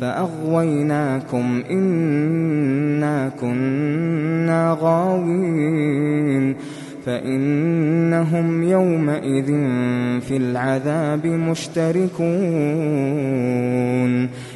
فأغويناكم إنا كنا غاوين فإنهم يومئذ في العذاب مشتركون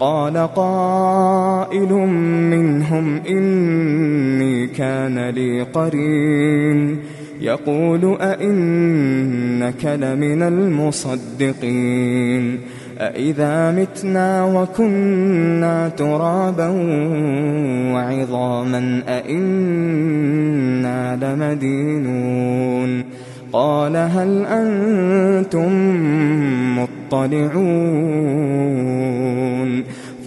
قال قائل منهم إني كان لي قرين. يقول أئنك لمن المصدقين. أإذا متنا وكنا ترابا وعظاما أإنا لمدينون. قال هل أنتم مطلعون؟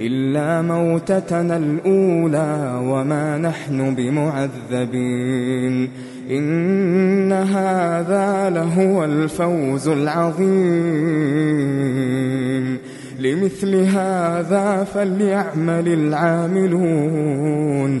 إلا موتتنا الأولى وما نحن بمعذبين إن هذا لهو الفوز العظيم لمثل هذا فليعمل العاملون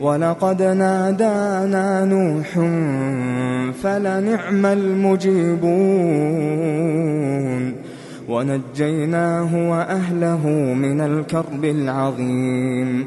وَلَقَدْ نَادَانَا نُوحٌ فَلَنِعْمَ الْمُجِيبُونَ وَنَجَّيْنَاهُ وَأَهْلَهُ مِنَ الْكَرْبِ الْعَظِيمِ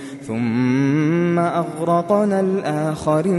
ثم أغرقنا الآخرين.